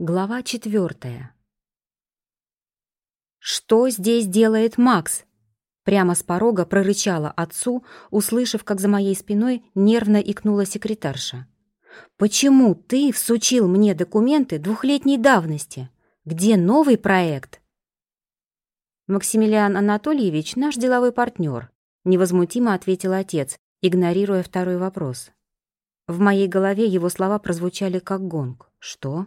Глава четвертая. «Что здесь делает Макс?» Прямо с порога прорычала отцу, услышав, как за моей спиной нервно икнула секретарша. «Почему ты всучил мне документы двухлетней давности? Где новый проект?» «Максимилиан Анатольевич — наш деловой партнер», — невозмутимо ответил отец, игнорируя второй вопрос. В моей голове его слова прозвучали как гонг. «Что?»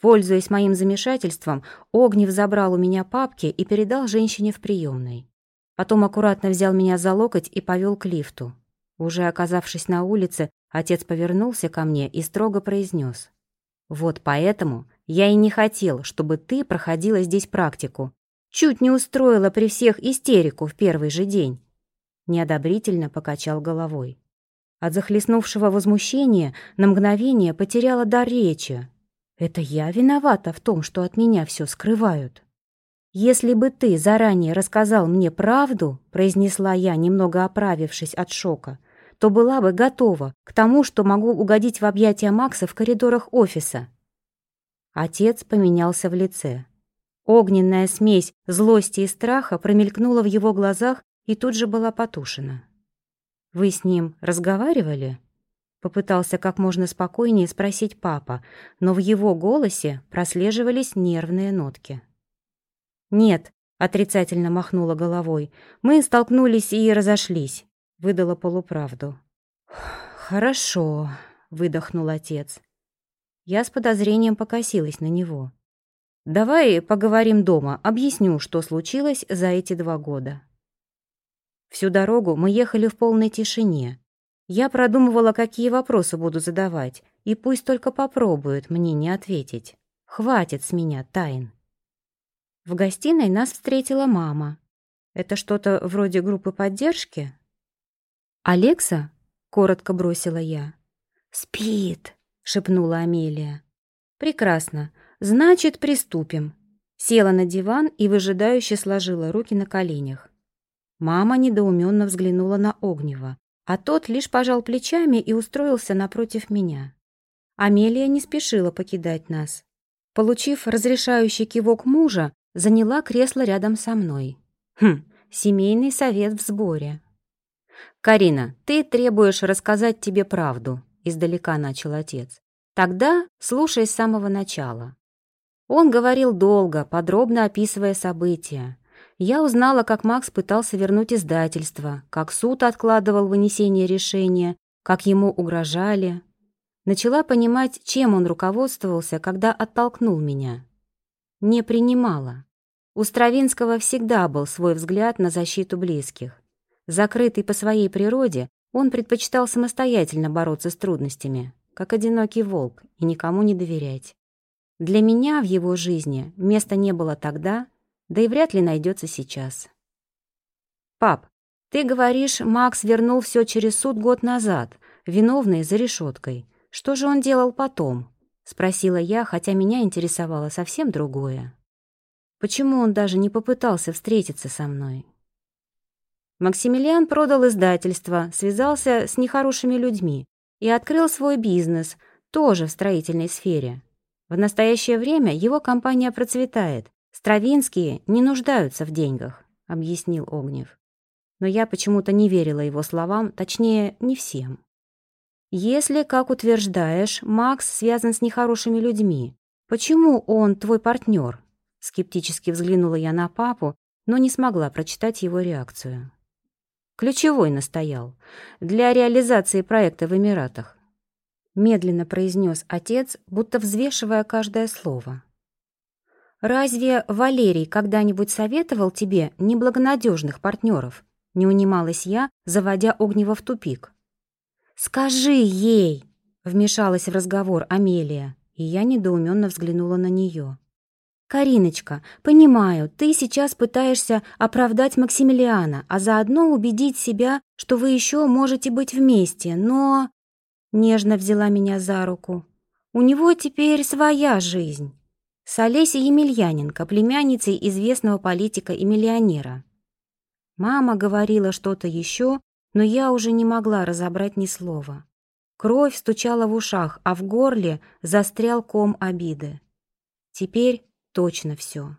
Пользуясь моим замешательством, Огнев забрал у меня папки и передал женщине в приемной. Потом аккуратно взял меня за локоть и повел к лифту. Уже оказавшись на улице, отец повернулся ко мне и строго произнес. «Вот поэтому я и не хотел, чтобы ты проходила здесь практику. Чуть не устроила при всех истерику в первый же день». Неодобрительно покачал головой. От захлестнувшего возмущения на мгновение потеряла дар речи. «Это я виновата в том, что от меня все скрывают?» «Если бы ты заранее рассказал мне правду», — произнесла я, немного оправившись от шока, то была бы готова к тому, что могу угодить в объятия Макса в коридорах офиса. Отец поменялся в лице. Огненная смесь злости и страха промелькнула в его глазах и тут же была потушена. «Вы с ним разговаривали?» Попытался как можно спокойнее спросить папа, но в его голосе прослеживались нервные нотки. «Нет», — отрицательно махнула головой. «Мы столкнулись и разошлись», — выдала полуправду. «Хорошо», — выдохнул отец. Я с подозрением покосилась на него. «Давай поговорим дома, объясню, что случилось за эти два года». Всю дорогу мы ехали в полной тишине. Я продумывала, какие вопросы буду задавать, и пусть только попробуют мне не ответить. Хватит с меня тайн. В гостиной нас встретила мама. Это что-то вроде группы поддержки? «Алекса?» — коротко бросила я. «Спит», — шепнула Амелия. «Прекрасно. Значит, приступим». Села на диван и выжидающе сложила руки на коленях. Мама недоуменно взглянула на Огнева, а тот лишь пожал плечами и устроился напротив меня. Амелия не спешила покидать нас. Получив разрешающий кивок мужа, заняла кресло рядом со мной. Хм, семейный совет в сборе. «Карина, ты требуешь рассказать тебе правду», — издалека начал отец. «Тогда слушай с самого начала». Он говорил долго, подробно описывая события. Я узнала, как Макс пытался вернуть издательство, как суд откладывал вынесение решения, как ему угрожали. Начала понимать, чем он руководствовался, когда оттолкнул меня. Не принимала. У Стравинского всегда был свой взгляд на защиту близких. Закрытый по своей природе, он предпочитал самостоятельно бороться с трудностями, как одинокий волк, и никому не доверять. Для меня в его жизни места не было тогда, да и вряд ли найдется сейчас. «Пап, ты говоришь, Макс вернул все через суд год назад, виновный за решеткой. Что же он делал потом?» — спросила я, хотя меня интересовало совсем другое. Почему он даже не попытался встретиться со мной? Максимилиан продал издательство, связался с нехорошими людьми и открыл свой бизнес, тоже в строительной сфере. В настоящее время его компания процветает. Стравинские не нуждаются в деньгах, объяснил Огнев. Но я почему-то не верила его словам, точнее, не всем. Если, как утверждаешь, Макс связан с нехорошими людьми, почему он твой партнер? Скептически взглянула я на папу, но не смогла прочитать его реакцию. Ключевой настоял. Для реализации проекта в Эмиратах. Медленно произнес отец, будто взвешивая каждое слово. «Разве Валерий когда-нибудь советовал тебе неблагонадежных партнеров?» Не унималась я, заводя Огнева в тупик. «Скажи ей!» — вмешалась в разговор Амелия, и я недоуменно взглянула на нее. «Кариночка, понимаю, ты сейчас пытаешься оправдать Максимилиана, а заодно убедить себя, что вы еще можете быть вместе, но...» Нежно взяла меня за руку. «У него теперь своя жизнь. С Олесей Емельяненко, племянницей известного политика и миллионера». Мама говорила что-то еще, но я уже не могла разобрать ни слова. Кровь стучала в ушах, а в горле застрял ком обиды. Теперь точно все.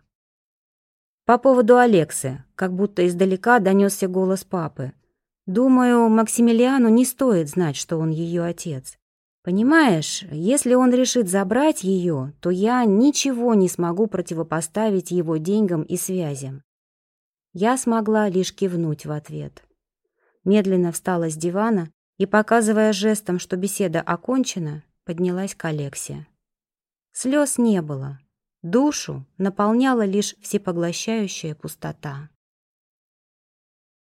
По поводу Алексы, как будто издалека донесся голос папы. Думаю, Максимилиану не стоит знать, что он ее отец. Понимаешь, если он решит забрать ее, то я ничего не смогу противопоставить его деньгам и связям. Я смогла лишь кивнуть в ответ. Медленно встала с дивана и, показывая жестом, что беседа окончена, поднялась к Алексе. Слез не было. Душу наполняла лишь всепоглощающая пустота.